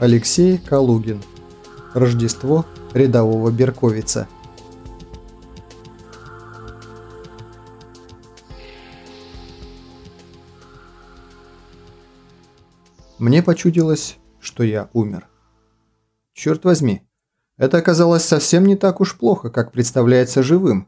Алексей Калугин. Рождество рядового Берковица. Мне почудилось, что я умер. Черт возьми, это оказалось совсем не так уж плохо, как представляется живым.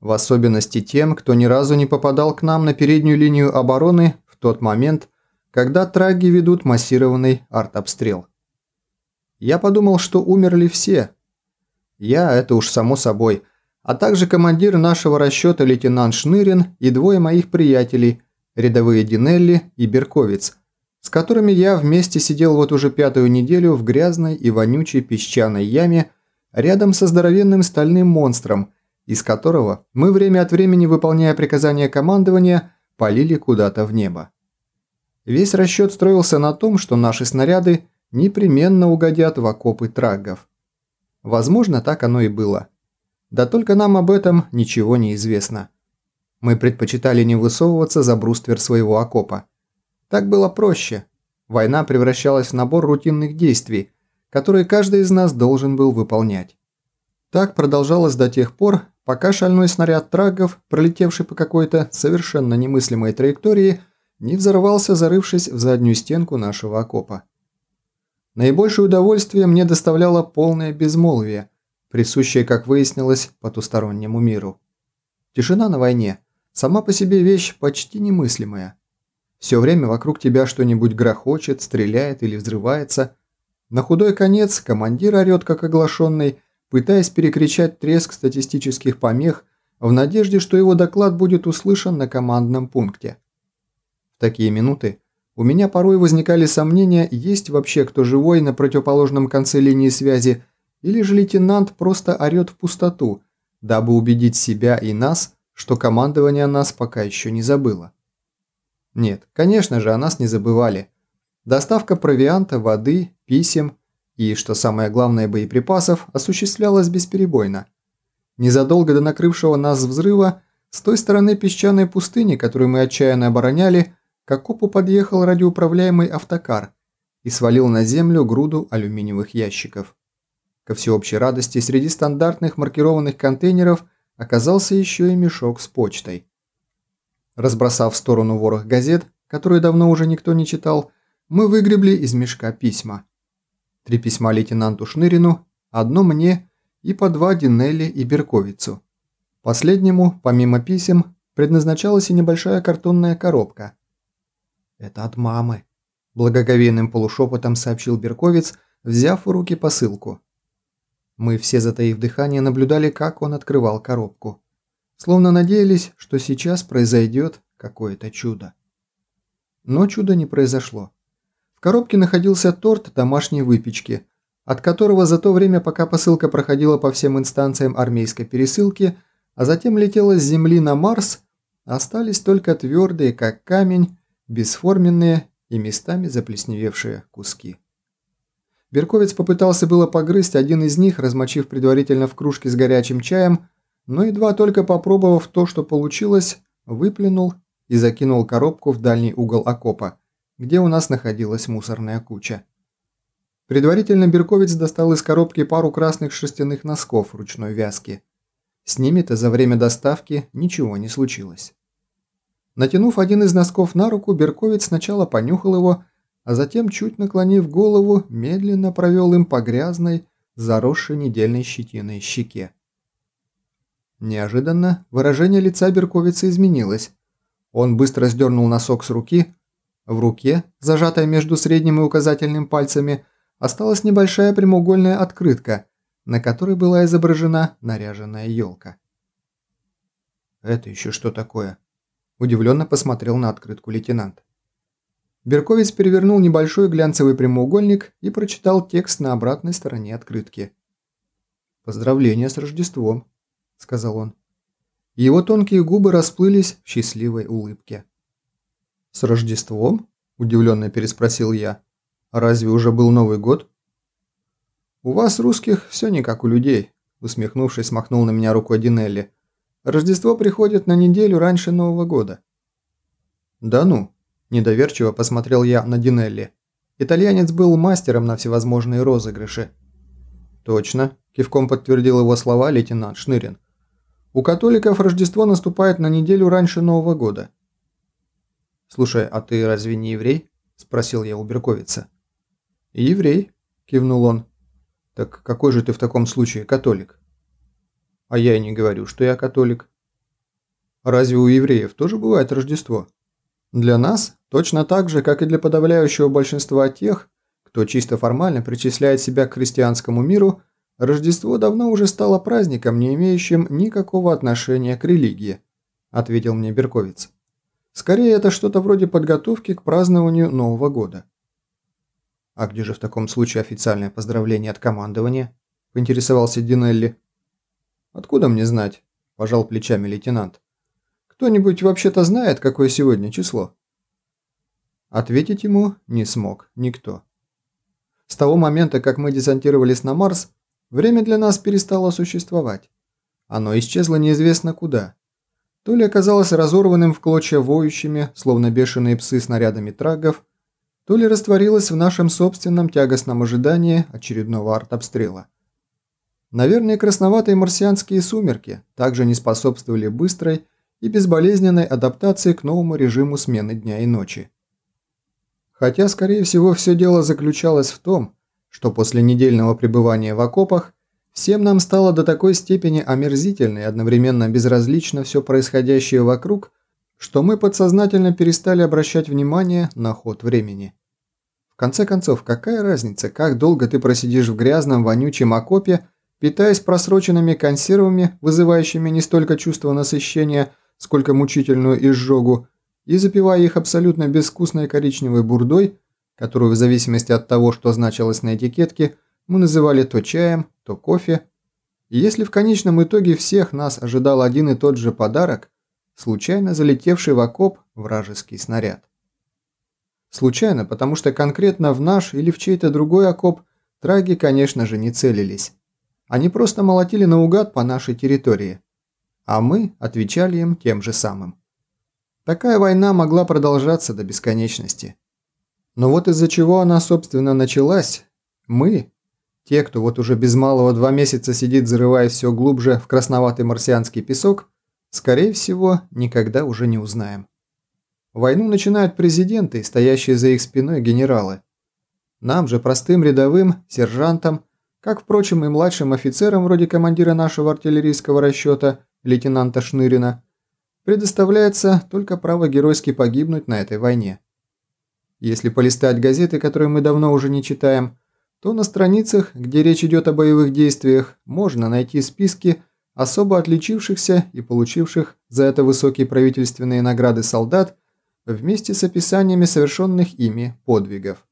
В особенности тем, кто ни разу не попадал к нам на переднюю линию обороны в тот момент, когда траги ведут массированный артобстрел. Я подумал, что умерли все. Я, это уж само собой, а также командир нашего расчета лейтенант Шнырин и двое моих приятелей, рядовые Динелли и Берковиц, с которыми я вместе сидел вот уже пятую неделю в грязной и вонючей песчаной яме рядом со здоровенным стальным монстром, из которого мы время от времени, выполняя приказания командования, полили куда-то в небо. Весь расчет строился на том, что наши снаряды непременно угодят в окопы траггов. Возможно, так оно и было. Да только нам об этом ничего не известно. Мы предпочитали не высовываться за бруствер своего окопа. Так было проще. Война превращалась в набор рутинных действий, которые каждый из нас должен был выполнять. Так продолжалось до тех пор, пока шальной снаряд траггов, пролетевший по какой-то совершенно немыслимой траектории, не взорвался, зарывшись в заднюю стенку нашего окопа. Наибольшее удовольствие мне доставляло полное безмолвие, присущее, как выяснилось, потустороннему миру. Тишина на войне – сама по себе вещь почти немыслимая. Все время вокруг тебя что-нибудь грохочет, стреляет или взрывается. На худой конец командир орет, как оглашенный, пытаясь перекричать треск статистических помех в надежде, что его доклад будет услышан на командном пункте. В такие минуты у меня порой возникали сомнения, есть вообще кто живой на противоположном конце линии связи, или же лейтенант просто орет в пустоту, дабы убедить себя и нас, что командование нас пока еще не забыло. Нет, конечно же, о нас не забывали. Доставка провианта, воды, писем и, что самое главное, боеприпасов осуществлялась бесперебойно. Незадолго до накрывшего нас взрыва, с той стороны песчаной пустыни, которую мы отчаянно обороняли, к окопу подъехал радиоуправляемый автокар и свалил на землю груду алюминиевых ящиков. Ко всеобщей радости среди стандартных маркированных контейнеров оказался еще и мешок с почтой. Разбросав в сторону ворох газет, которые давно уже никто не читал, мы выгребли из мешка письма. Три письма лейтенанту Шнырину, одно мне и по два Динелли и Берковицу. Последнему, помимо писем, предназначалась и небольшая картонная коробка – «Это от мамы», – благоговейным полушепотом сообщил Берковец, взяв в руки посылку. Мы все, затаив дыхание, наблюдали, как он открывал коробку. Словно надеялись, что сейчас произойдет какое-то чудо. Но чуда не произошло. В коробке находился торт домашней выпечки, от которого за то время, пока посылка проходила по всем инстанциям армейской пересылки, а затем летела с Земли на Марс, остались только твердые, как камень, бесформенные и местами заплесневевшие куски. Берковец попытался было погрызть один из них, размочив предварительно в кружке с горячим чаем, но едва только попробовав то, что получилось, выплюнул и закинул коробку в дальний угол окопа, где у нас находилась мусорная куча. Предварительно Берковец достал из коробки пару красных шерстяных носков ручной вязки. С ними-то за время доставки ничего не случилось. Натянув один из носков на руку, Берковец сначала понюхал его, а затем, чуть наклонив голову, медленно провел им по грязной, заросшей недельной щетиной щеке. Неожиданно выражение лица Берковица изменилось. Он быстро сдернул носок с руки. В руке, зажатой между средним и указательным пальцами, осталась небольшая прямоугольная открытка, на которой была изображена наряженная елка. «Это еще что такое?» Удивленно посмотрел на открытку лейтенант. Берковец перевернул небольшой глянцевый прямоугольник и прочитал текст на обратной стороне открытки. «Поздравления с Рождеством», – сказал он. Его тонкие губы расплылись в счастливой улыбке. «С Рождеством?» – удивленно переспросил я. «А разве уже был Новый год?» «У вас, русских, все не как у людей», – усмехнувшись, махнул на меня рукой Динелли. Рождество приходит на неделю раньше Нового года». «Да ну», – недоверчиво посмотрел я на Динелли. Итальянец был мастером на всевозможные розыгрыши. «Точно», – кивком подтвердил его слова лейтенант Шнырин. «У католиков Рождество наступает на неделю раньше Нового года». «Слушай, а ты разве не еврей?» – спросил я у Берковица. «Еврей», – кивнул он. «Так какой же ты в таком случае католик?» «А я и не говорю, что я католик». «Разве у евреев тоже бывает Рождество?» Для нас точно так же, как и для подавляющего большинства тех, кто чисто формально причисляет себя к христианскому миру, Рождество давно уже стало праздником, не имеющим никакого отношения к религии, ответил мне Берковиц. Скорее, это что-то вроде подготовки к празднованию Нового года. А где же в таком случае официальное поздравление от командования? поинтересовался Динелли. Откуда мне знать? пожал плечами лейтенант. Кто-нибудь вообще-то знает, какое сегодня число?» Ответить ему не смог никто. С того момента, как мы десантировались на Марс, время для нас перестало существовать. Оно исчезло неизвестно куда. То ли оказалось разорванным в клочья воющими, словно бешеные псы снарядами трагов, то ли растворилось в нашем собственном тягостном ожидании очередного артобстрела. Наверное, красноватые марсианские сумерки также не способствовали быстрой и безболезненной адаптации к новому режиму смены дня и ночи. Хотя, скорее всего, все дело заключалось в том, что после недельного пребывания в окопах всем нам стало до такой степени омерзительно и одновременно безразлично все происходящее вокруг, что мы подсознательно перестали обращать внимание на ход времени. В конце концов, какая разница, как долго ты просидишь в грязном, вонючем окопе, питаясь просроченными консервами, вызывающими не столько чувство насыщения, сколько мучительную изжогу, и запивая их абсолютно безвкусной коричневой бурдой, которую в зависимости от того, что значилось на этикетке, мы называли то чаем, то кофе. И если в конечном итоге всех нас ожидал один и тот же подарок, случайно залетевший в окоп вражеский снаряд. Случайно, потому что конкретно в наш или в чей-то другой окоп траги, конечно же, не целились. Они просто молотили наугад по нашей территории – а мы отвечали им тем же самым. Такая война могла продолжаться до бесконечности. Но вот из-за чего она, собственно, началась, мы, те, кто вот уже без малого два месяца сидит, зарываясь все глубже в красноватый марсианский песок, скорее всего, никогда уже не узнаем. Войну начинают президенты, стоящие за их спиной генералы. Нам же, простым рядовым, сержантам, как, впрочем, и младшим офицерам вроде командира нашего артиллерийского расчета, лейтенанта Шнырина, предоставляется только право геройски погибнуть на этой войне. Если полистать газеты, которые мы давно уже не читаем, то на страницах, где речь идет о боевых действиях, можно найти списки особо отличившихся и получивших за это высокие правительственные награды солдат вместе с описаниями совершенных ими подвигов.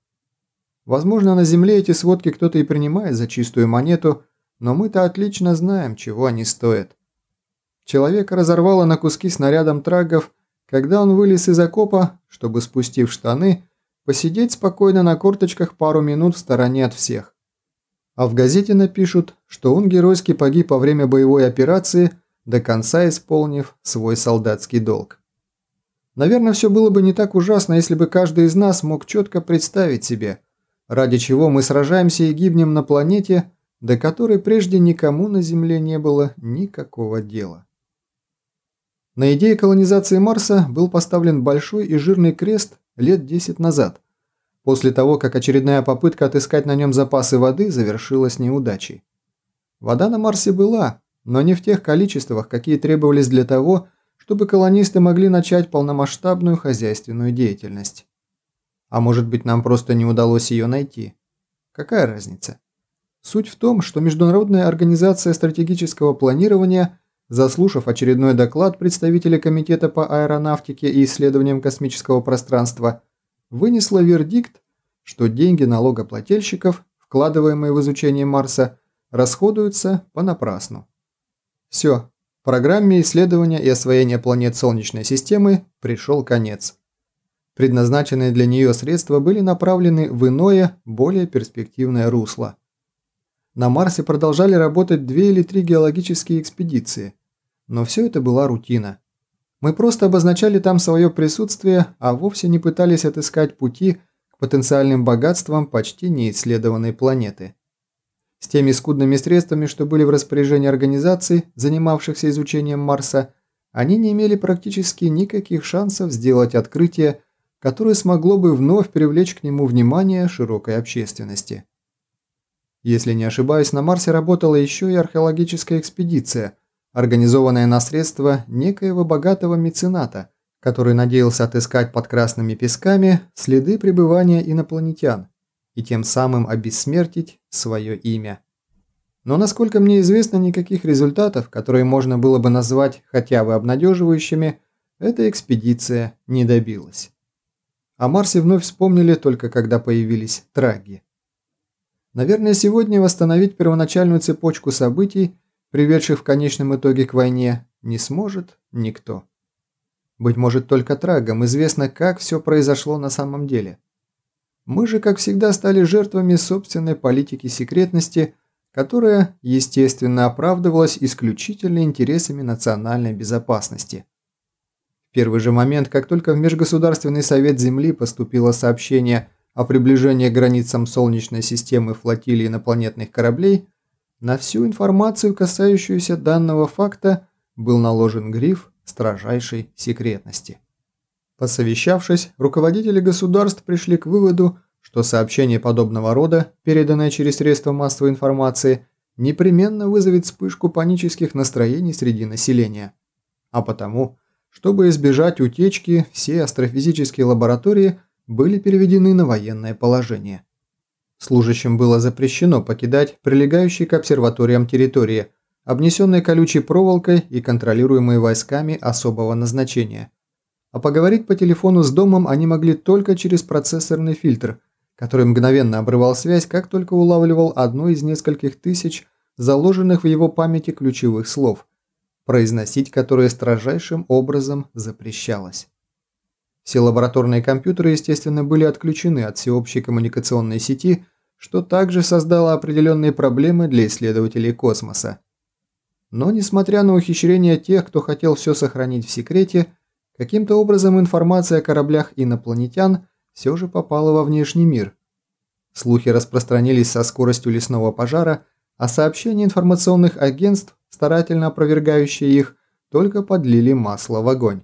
Возможно, на земле эти сводки кто-то и принимает за чистую монету, но мы-то отлично знаем, чего они стоят. Человека разорвало на куски снарядом трагов, когда он вылез из окопа, чтобы, спустив штаны, посидеть спокойно на корточках пару минут в стороне от всех. А в газете напишут, что он геройски погиб во время боевой операции, до конца исполнив свой солдатский долг. Наверное, все было бы не так ужасно, если бы каждый из нас мог четко представить себе, ради чего мы сражаемся и гибнем на планете, до которой прежде никому на Земле не было никакого дела. На идее колонизации Марса был поставлен большой и жирный крест лет 10 назад, после того, как очередная попытка отыскать на нем запасы воды завершилась неудачей. Вода на Марсе была, но не в тех количествах, какие требовались для того, чтобы колонисты могли начать полномасштабную хозяйственную деятельность. А может быть, нам просто не удалось ее найти? Какая разница? Суть в том, что Международная организация стратегического планирования – Заслушав очередной доклад представителя Комитета по аэронавтике и исследованиям космического пространства, вынесла вердикт, что деньги налогоплательщиков, вкладываемые в изучение Марса, расходуются понапрасну. Все, программе исследования и освоения планет Солнечной системы пришел конец. Предназначенные для нее средства были направлены в иное, более перспективное русло – на Марсе продолжали работать две или три геологические экспедиции. Но все это была рутина. Мы просто обозначали там свое присутствие, а вовсе не пытались отыскать пути к потенциальным богатством почти неисследованной планеты. С теми скудными средствами, что были в распоряжении организаций, занимавшихся изучением Марса, они не имели практически никаких шансов сделать открытие, которое смогло бы вновь привлечь к нему внимание широкой общественности. Если не ошибаюсь, на Марсе работала еще и археологическая экспедиция, организованная на средства некоего богатого мецената, который надеялся отыскать под красными песками следы пребывания инопланетян и тем самым обессмертить свое имя. Но насколько мне известно, никаких результатов, которые можно было бы назвать хотя бы обнадеживающими, эта экспедиция не добилась. О Марсе вновь вспомнили только когда появились траги. Наверное, сегодня восстановить первоначальную цепочку событий, приведших в конечном итоге к войне, не сможет никто. Быть может, только трагам известно, как все произошло на самом деле. Мы же, как всегда, стали жертвами собственной политики секретности, которая, естественно, оправдывалась исключительно интересами национальной безопасности. Первый же момент, как только в Межгосударственный совет Земли поступило сообщение о приближении к границам Солнечной системы флотилии инопланетных кораблей, на всю информацию, касающуюся данного факта, был наложен гриф строжайшей секретности. Посовещавшись, руководители государств пришли к выводу, что сообщение подобного рода, переданное через средства массовой информации, непременно вызовет вспышку панических настроений среди населения. А потому, чтобы избежать утечки, все астрофизические лаборатории были переведены на военное положение. Служащим было запрещено покидать прилегающие к обсерваториям территории, обнесенные колючей проволокой и контролируемые войсками особого назначения. А поговорить по телефону с домом они могли только через процессорный фильтр, который мгновенно обрывал связь, как только улавливал одно из нескольких тысяч заложенных в его памяти ключевых слов, произносить которые строжайшим образом запрещалось. Все лабораторные компьютеры, естественно, были отключены от всеобщей коммуникационной сети, что также создало определенные проблемы для исследователей космоса. Но, несмотря на ухищрения тех, кто хотел все сохранить в секрете, каким-то образом информация о кораблях инопланетян все же попала во внешний мир. Слухи распространились со скоростью лесного пожара, а сообщения информационных агентств, старательно опровергающие их, только подлили масло в огонь.